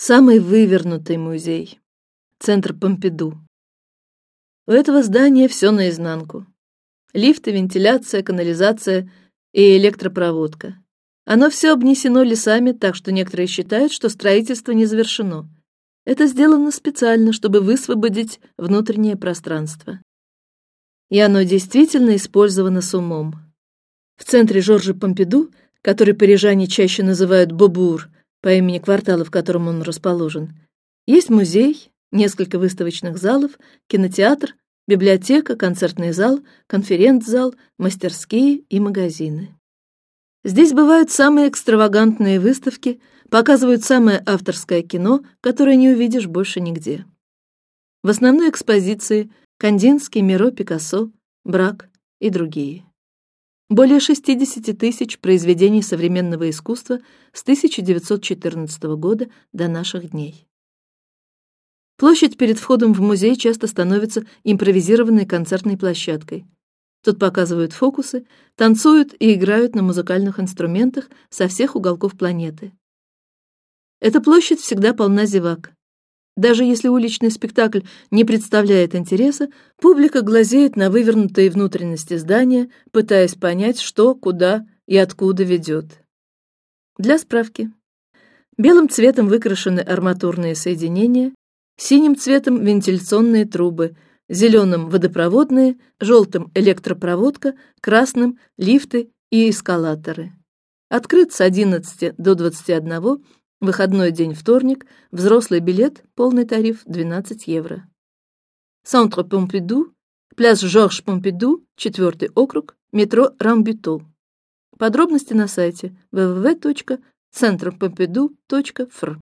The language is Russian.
самый вывернутый музей, центр Помпиду. У этого здания все наизнанку: лифты, вентиляция, канализация и электропроводка. Оно все обнесено лесами, так что некоторые считают, что строительство не завершено. Это сделано специально, чтобы высвободить внутреннее пространство. И оно действительно использовано с умом. В центре Жоржа Помпиду, который парижане чаще называют Бобур, по имени квартала, в котором он расположен. Есть музей, несколько выставочных залов, кинотеатр, библиотека, концертный зал, конференц-зал, мастерские и магазины. Здесь бывают самые экстравагантные выставки, показывают самое авторское кино, которое не увидишь больше нигде. В основной экспозиции Кандинский, Миро, Пикассо, Брак и другие. Более 60 тысяч произведений современного искусства с 1914 года до наших дней. Площадь перед входом в музей часто становится импровизированной концертной площадкой. Тут показывают фокусы, танцуют и играют на музыкальных инструментах со всех уголков планеты. Эта площадь всегда полна зевак. Даже если уличный спектакль не представляет интереса, публика глазеет на вывернутые внутренности здания, пытаясь понять, что, куда и откуда ведет. Для справки: белым цветом выкрашены арматурные соединения, синим цветом вентиляционные трубы, зеленым водопроводные, желтым электропроводка, красным лифты и эскалаторы. Открыт с 11 до 21 Выходной день вторник, взрослый билет, полный тариф 12 евро. Центр Помпиду, пляж Жорж Помпиду, четвертый округ, метро Рамбюто. Подробности на сайте www.centrepompidu.fr.